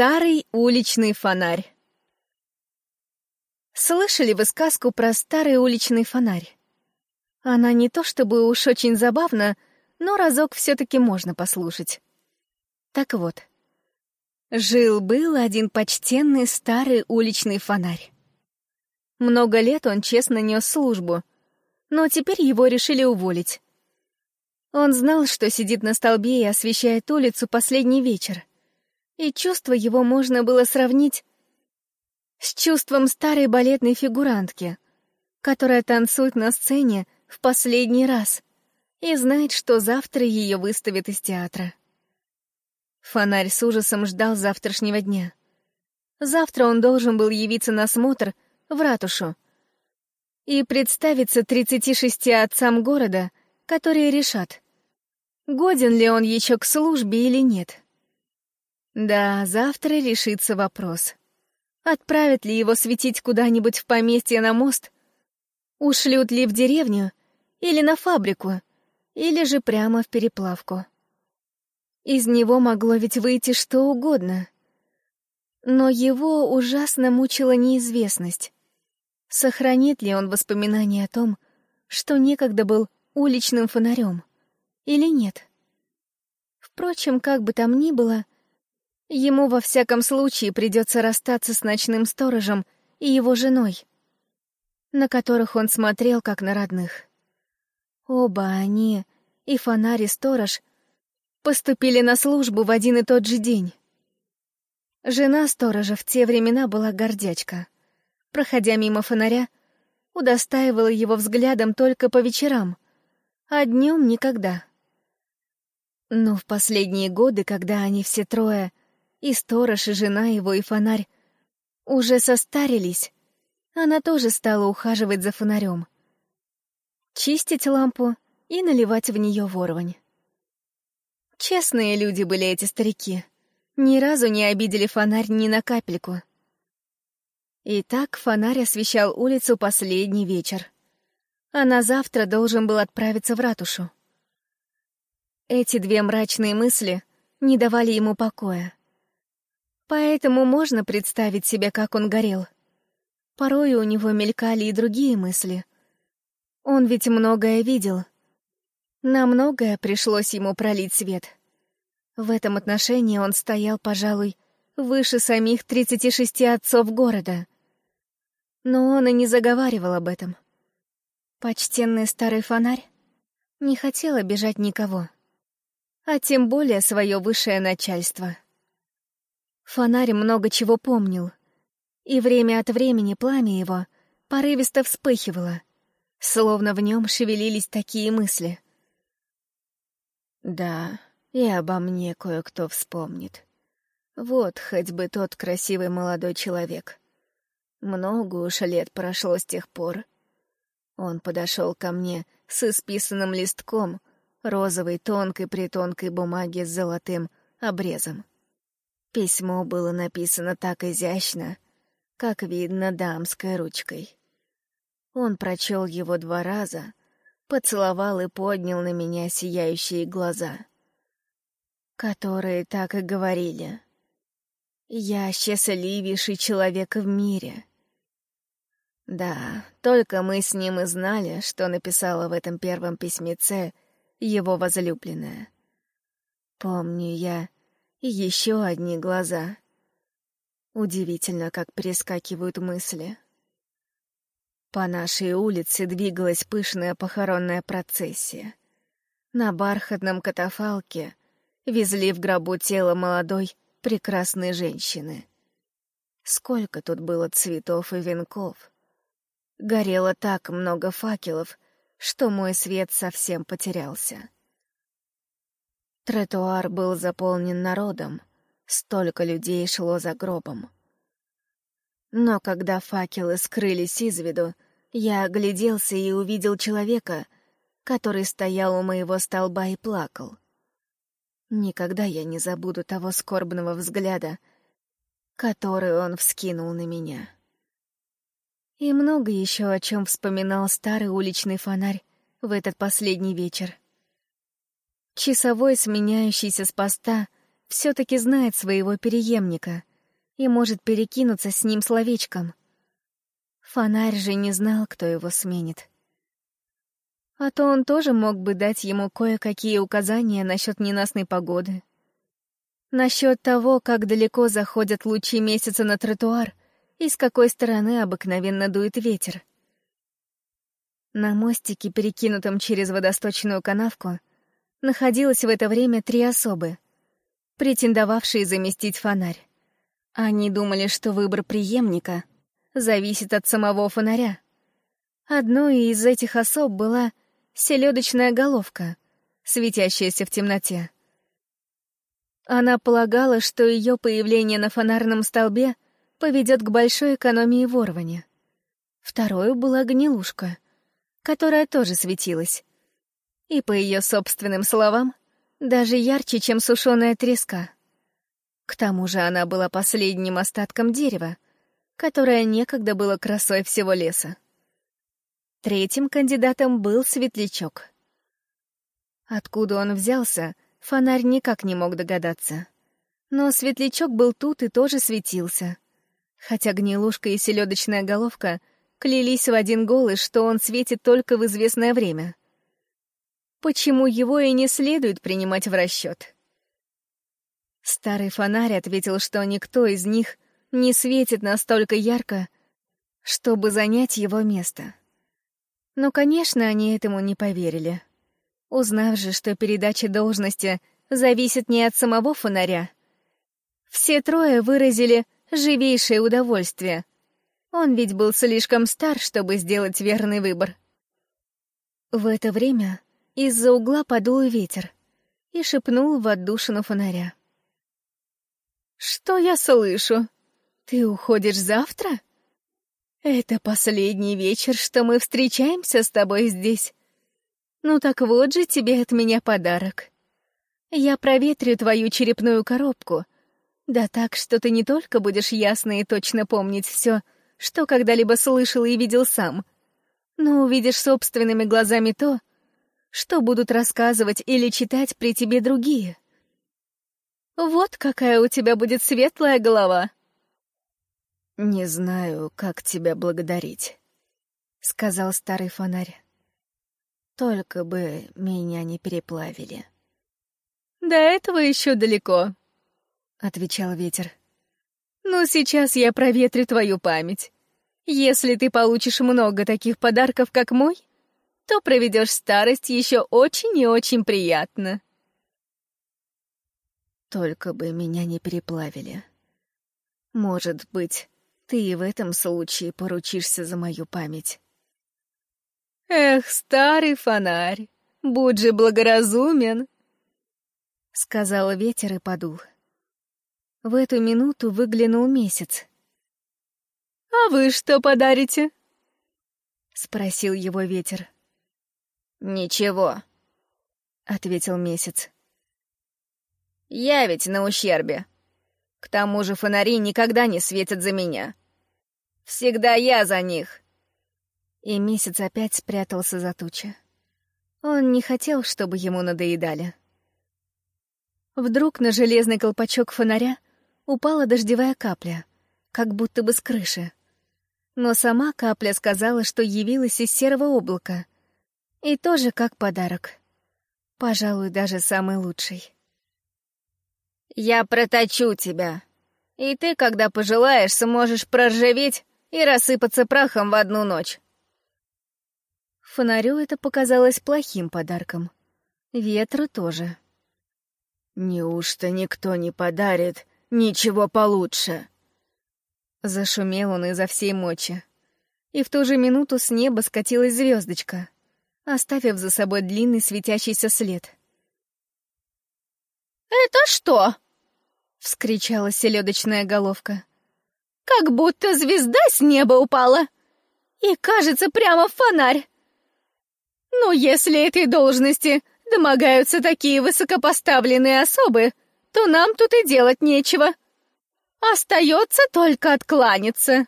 Старый уличный фонарь Слышали вы сказку про старый уличный фонарь? Она не то чтобы уж очень забавна, но разок все-таки можно послушать. Так вот, жил-был один почтенный старый уличный фонарь. Много лет он честно нес службу, но теперь его решили уволить. Он знал, что сидит на столбе и освещает улицу последний вечер, и чувство его можно было сравнить с чувством старой балетной фигурантки, которая танцует на сцене в последний раз и знает, что завтра ее выставят из театра. Фонарь с ужасом ждал завтрашнего дня. Завтра он должен был явиться на смотр в ратушу и представиться 36 отцам города, которые решат, годен ли он еще к службе или нет. Да, завтра решится вопрос. Отправят ли его светить куда-нибудь в поместье на мост? Ушлют ли в деревню? Или на фабрику? Или же прямо в переплавку? Из него могло ведь выйти что угодно. Но его ужасно мучила неизвестность. Сохранит ли он воспоминания о том, что некогда был уличным фонарем, или нет? Впрочем, как бы там ни было, Ему во всяком случае придется расстаться с ночным сторожем и его женой, на которых он смотрел как на родных. Оба они, и фонарь, и сторож, поступили на службу в один и тот же день. Жена сторожа в те времена была гордячка. Проходя мимо фонаря, удостаивала его взглядом только по вечерам, а днем никогда. Но в последние годы, когда они все трое и сторож, и жена его, и фонарь уже состарились. Она тоже стала ухаживать за фонарем. Чистить лампу и наливать в нее ворвань. Честные люди были эти старики. Ни разу не обидели фонарь ни на капельку. И так фонарь освещал улицу последний вечер. А на завтра должен был отправиться в ратушу. Эти две мрачные мысли не давали ему покоя. Поэтому можно представить себе, как он горел. Порой у него мелькали и другие мысли. Он ведь многое видел. На многое пришлось ему пролить свет. В этом отношении он стоял, пожалуй, выше самих 36 отцов города. Но он и не заговаривал об этом. Почтенный старый фонарь не хотел обижать никого, а тем более свое высшее начальство. Фонарь много чего помнил, и время от времени пламя его порывисто вспыхивало, словно в нем шевелились такие мысли. «Да, и обо мне кое-кто вспомнит. Вот хоть бы тот красивый молодой человек. Много уж лет прошло с тех пор. Он подошел ко мне с исписанным листком розовой тонкой-притонкой бумаги с золотым обрезом. Письмо было написано так изящно, как видно дамской ручкой. Он прочел его два раза, поцеловал и поднял на меня сияющие глаза, которые так и говорили. «Я счастливейший человек в мире». Да, только мы с ним и знали, что написала в этом первом письмеце его возлюбленная. Помню я, и еще одни глаза. Удивительно, как перескакивают мысли. По нашей улице двигалась пышная похоронная процессия. На бархатном катафалке везли в гробу тело молодой, прекрасной женщины. Сколько тут было цветов и венков. Горело так много факелов, что мой свет совсем потерялся. Тротуар был заполнен народом, столько людей шло за гробом. Но когда факелы скрылись из виду, я огляделся и увидел человека, который стоял у моего столба и плакал. Никогда я не забуду того скорбного взгляда, который он вскинул на меня. И много еще о чем вспоминал старый уличный фонарь в этот последний вечер. Часовой, сменяющийся с поста, все-таки знает своего переемника и может перекинуться с ним словечком. Фонарь же не знал, кто его сменит. А то он тоже мог бы дать ему кое-какие указания насчет ненастной погоды. Насчет того, как далеко заходят лучи месяца на тротуар и с какой стороны обыкновенно дует ветер. На мостике, перекинутом через водосточную канавку, находилось в это время три особы, претендовавшие заместить фонарь. Они думали, что выбор преемника зависит от самого фонаря. Одной из этих особ была селедочная головка, светящаяся в темноте. Она полагала, что ее появление на фонарном столбе поведет к большой экономии ворвания. Второй была гнилушка, которая тоже светилась, и, по ее собственным словам, даже ярче, чем сушеная треска. К тому же она была последним остатком дерева, которое некогда было красой всего леса. Третьим кандидатом был светлячок. Откуда он взялся, фонарь никак не мог догадаться. Но светлячок был тут и тоже светился. Хотя гнилушка и селедочная головка клялись в один голос, что он светит только в известное время почему его и не следует принимать в расчет. Старый фонарь ответил, что никто из них не светит настолько ярко, чтобы занять его место. Но, конечно, они этому не поверили. Узнав же, что передача должности зависит не от самого фонаря, все трое выразили живейшее удовольствие. Он ведь был слишком стар, чтобы сделать верный выбор. В это время из-за угла подул ветер и шепнул в отдушину фонаря. «Что я слышу? Ты уходишь завтра? Это последний вечер, что мы встречаемся с тобой здесь. Ну так вот же тебе от меня подарок. Я проветрю твою черепную коробку, да так, что ты не только будешь ясно и точно помнить все, что когда-либо слышал и видел сам, но увидишь собственными глазами то, что будут рассказывать или читать при тебе другие. Вот какая у тебя будет светлая голова. «Не знаю, как тебя благодарить», — сказал старый фонарь. «Только бы меня не переплавили». «До этого еще далеко», — отвечал ветер. «Но сейчас я проветрю твою память. Если ты получишь много таких подарков, как мой, то проведешь старость еще очень и очень приятно. Только бы меня не переплавили. Может быть, ты и в этом случае поручишься за мою память. Эх, старый фонарь, будь же благоразумен, — сказал ветер и подул. В эту минуту выглянул месяц. «А вы что подарите?» — спросил его ветер. «Ничего», — ответил месяц. «Я ведь на ущербе. К тому же фонари никогда не светят за меня. Всегда я за них». И месяц опять спрятался за тучи. Он не хотел, чтобы ему надоедали. Вдруг на железный колпачок фонаря упала дождевая капля, как будто бы с крыши. Но сама капля сказала, что явилась из серого облака, и тоже как подарок. Пожалуй, даже самый лучший. «Я проточу тебя, и ты, когда пожелаешь, сможешь проржаветь и рассыпаться прахом в одну ночь». Фонарю это показалось плохим подарком. Ветру тоже. «Неужто никто не подарит ничего получше?» Зашумел он изо всей мочи. И в ту же минуту с неба скатилась звездочка — оставив за собой длинный светящийся след. «Это что?» — вскричала селедочная головка. «Как будто звезда с неба упала! И, кажется, прямо в фонарь! Ну, если этой должности домогаются такие высокопоставленные особы, то нам тут и делать нечего. Остается только откланяться».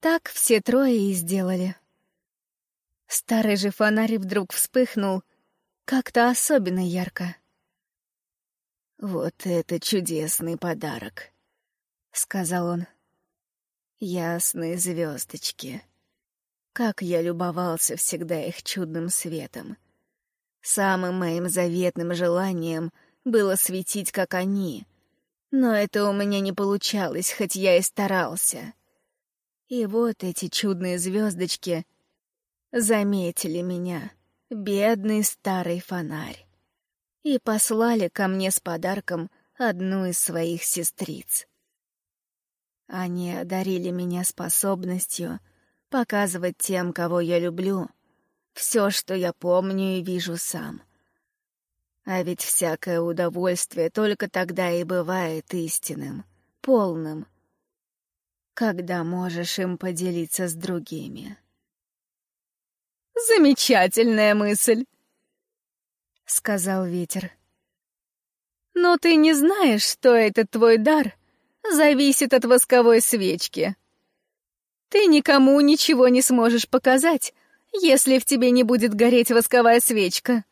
Так все трое и сделали. Старый же фонарь вдруг вспыхнул как-то особенно ярко. «Вот это чудесный подарок», — сказал он. «Ясные звездочки. Как я любовался всегда их чудным светом. Самым моим заветным желанием было светить, как они, но это у меня не получалось, хоть я и старался. И вот эти чудные звездочки заметили меня, бедный старый фонарь, и послали ко мне с подарком одну из своих сестриц. Они одарили меня способностью показывать тем, кого я люблю, все, что я помню и вижу сам. А ведь всякое удовольствие только тогда и бывает истинным, полным, когда можешь им поделиться с другими. «Замечательная мысль!» — сказал ветер. «Но ты не знаешь, что этот твой дар зависит от восковой свечки. Ты никому ничего не сможешь показать, если в тебе не будет гореть восковая свечка.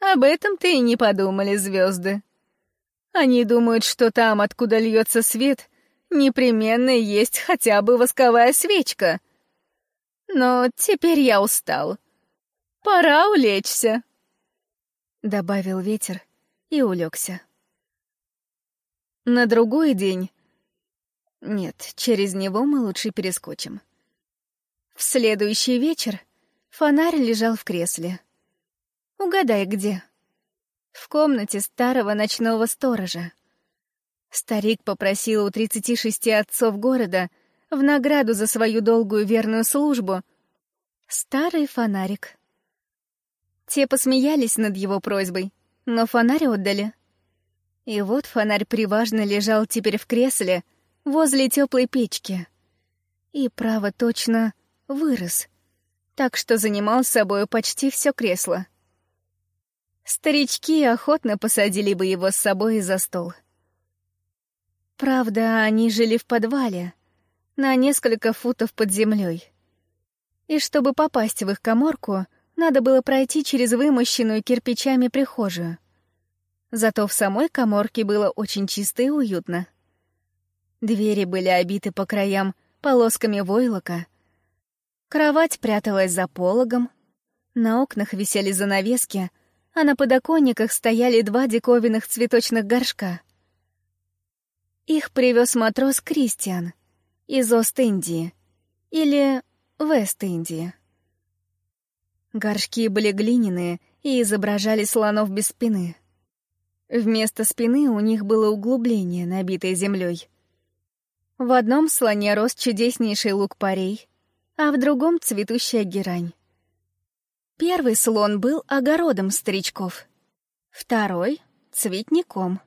Об этом-то и не подумали звезды. Они думают, что там, откуда льется свет, непременно есть хотя бы восковая свечка. Но теперь я устал. Пора улечься. Добавил ветер и улегся. На другой день... Нет, через него мы лучше перескочим. В следующий вечер Фонарь лежал в кресле. Угадай, где? В комнате старого ночного сторожа. Старик попросил у тридцати шести отцов города в награду за свою долгую верную службу старый фонарик. Те посмеялись над его просьбой, но фонарь отдали. И вот фонарь приважно лежал теперь в кресле возле теплой печки. И, право, точно вырос — так что занимал собой почти все кресло. Старички охотно посадили бы его с собой за стол. Правда, они жили в подвале, на несколько футов под землей. И чтобы попасть в их коморку, надо было пройти через вымощенную кирпичами прихожую. Зато в самой коморке было очень чисто и уютно. Двери были обиты по краям полосками войлока, Кровать пряталась за пологом, на окнах висели занавески, а на подоконниках стояли два диковинных цветочных горшка. Их привез матрос Кристиан из Ост-Индии или Вест-Индии. Горшки были глиняные и изображали слонов без спины. Вместо спины у них было углубление, набитое землей. В одном слоне рос чудеснейший лук-порей, а в другом — цветущая герань. Первый слон был огородом старичков, второй — цветником.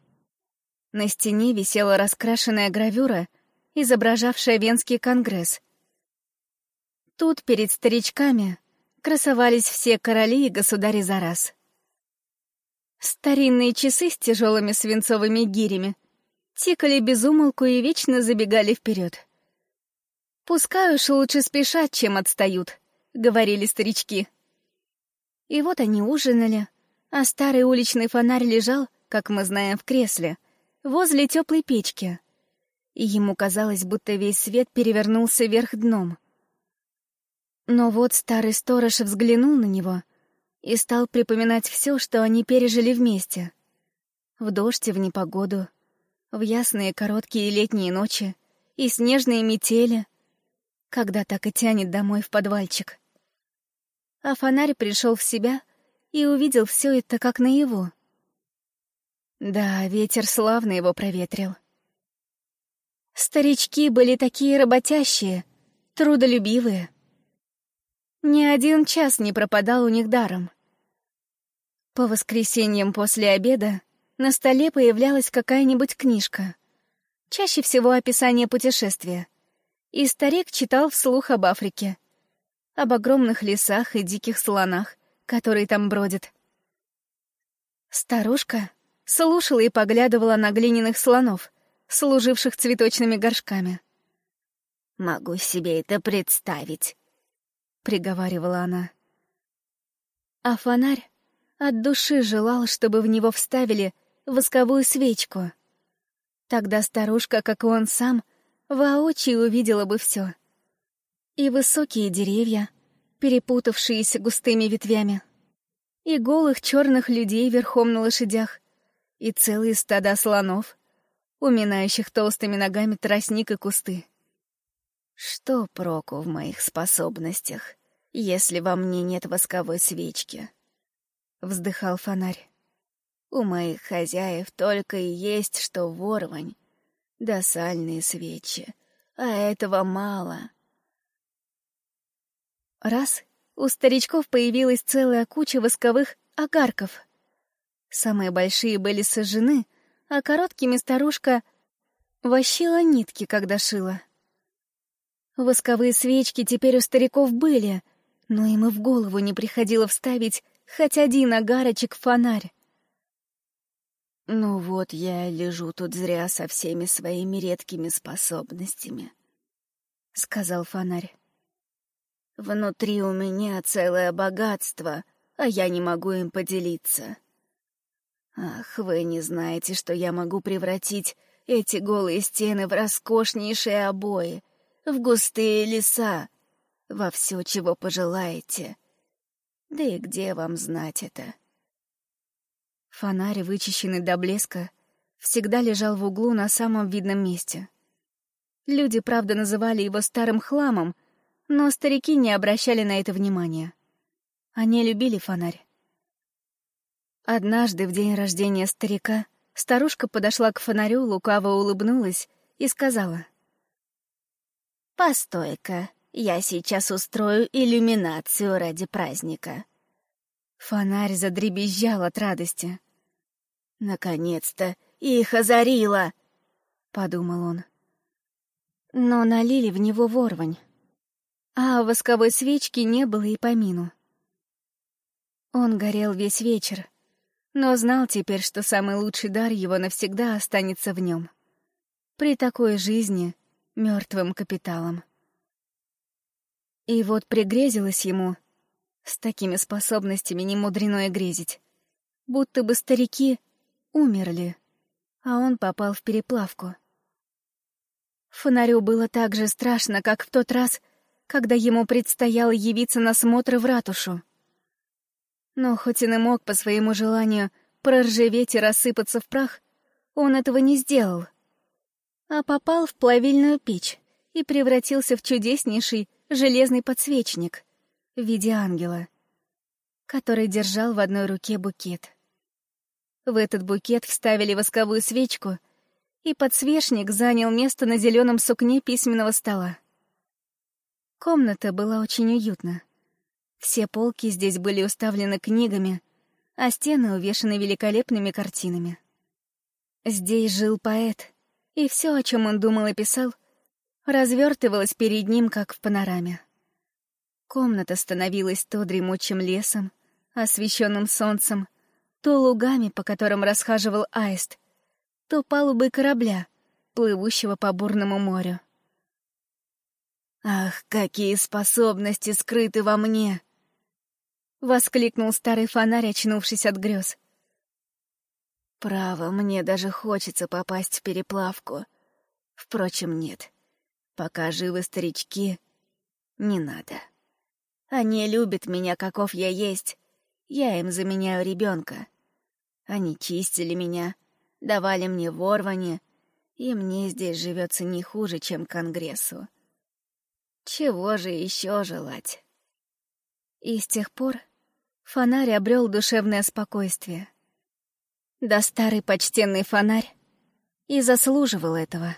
На стене висела раскрашенная гравюра, изображавшая Венский конгресс. Тут перед старичками красовались все короли и государи за раз. Старинные часы с тяжелыми свинцовыми гирями тикали без умолку и вечно забегали вперед. «Пускай уж лучше спешат, чем отстают», — говорили старички. И вот они ужинали, а старый уличный фонарь лежал, как мы знаем, в кресле, возле теплой печки. И ему казалось, будто весь свет перевернулся вверх дном. Но вот старый сторож взглянул на него и стал припоминать все, что они пережили вместе. В дождь и в непогоду, в ясные короткие летние ночи и снежные метели — когда так и тянет домой в подвальчик. А фонарь пришел в себя и увидел все это как наяву. Да, ветер славно его проветрил. Старички были такие работящие, трудолюбивые. Ни один час не пропадал у них даром. По воскресеньям после обеда на столе появлялась какая-нибудь книжка. Чаще всего описание путешествия и старик читал вслух об Африке, об огромных лесах и диких слонах, которые там бродят. Старушка слушала и поглядывала на глиняных слонов, служивших цветочными горшками. Могу себе это представить, — приговаривала она. А фонарь от души желал, чтобы в него вставили восковую свечку. Тогда старушка, как и он сам, воочию увидела бы все. И высокие деревья, перепутавшиеся густыми ветвями, и голых черных людей верхом на лошадях, и целые стада слонов, уминающих толстыми ногами тростник и кусты. Что проку в моих способностях, если во мне нет восковой свечки? Вздыхал фонарь. У моих хозяев только и есть что ворвань, да сальные свечи, а этого мало. Раз у старичков появилась целая куча восковых огарков. Самые большие были сожжены, а короткими старушка вощила нитки, когда шила. Восковые свечки теперь у стариков были, но им и в голову не приходило вставить хоть один огарочек в фонарь. «Ну вот я лежу тут зря со всеми своими редкими способностями», — сказал фонарь. Внутри у меня целое богатство, а я не могу им поделиться. Ах, вы не знаете, что я могу превратить эти голые стены в роскошнейшие обои, в густые леса, во все, чего пожелаете. Да и где вам знать это? Фонарь, вычищенный до блеска, всегда лежал в углу на самом видном месте. Люди, правда, называли его старым хламом, но старики не обращали на это внимания. Они любили фонарь. Однажды, в день рождения старика, старушка подошла к фонарю, лукаво улыбнулась и сказала. «Постой-ка, я сейчас устрою иллюминацию ради праздника». Фонарь задребезжал от радости. «Наконец-то их озарило!» — подумал он. Но налили в него ворвань а восковой свечки не было и помину. Он горел весь вечер, но знал теперь, что самый лучший дар его навсегда останется в нем. При такой жизни — мертвым капиталом. И вот пригрезилось ему, с такими способностями не мудрено и грезить, будто бы старики умерли, а он попал в переплавку. Фонарю было так же страшно, как в тот раз — когда ему предстояло явиться на смотры в ратушу. Но хоть он и мог по своему желанию проржаветь и рассыпаться в прах, он этого не сделал, а попал в плавильную печь и превратился в чудеснейший железный подсвечник в виде ангела, который держал в одной руке букет. В этот букет вставили восковую свечку, и подсвечник занял место на зеленом сукне письменного стола. Комната была очень уютна. Все полки здесь были уставлены книгами, а стены увешаны великолепными картинами. Здесь жил поэт, и все, о чем он думал и писал, развертывалось перед ним, как в панораме. Комната становилась то дремучим лесом, освещенным солнцем, то лугами, по которым расхаживал аист, то палубой корабля, плывущего по бурному морю. «Ах, какие способности скрыты во мне!» — воскликнул старый фонарь, очнувшись от грез. «Право, мне даже хочется попасть в переплавку. Впрочем, нет. Пока живы старички, не надо. Они любят меня, каков я есть. Я им заменяю ребенка. Они чистили меня, давали мне ворвани, и мне здесь живется не хуже, чем Конгрессу. Чего же еще желать? И с тех пор фонарь обрел душевное спокойствие. Да старый почтенный фонарь и заслуживал этого.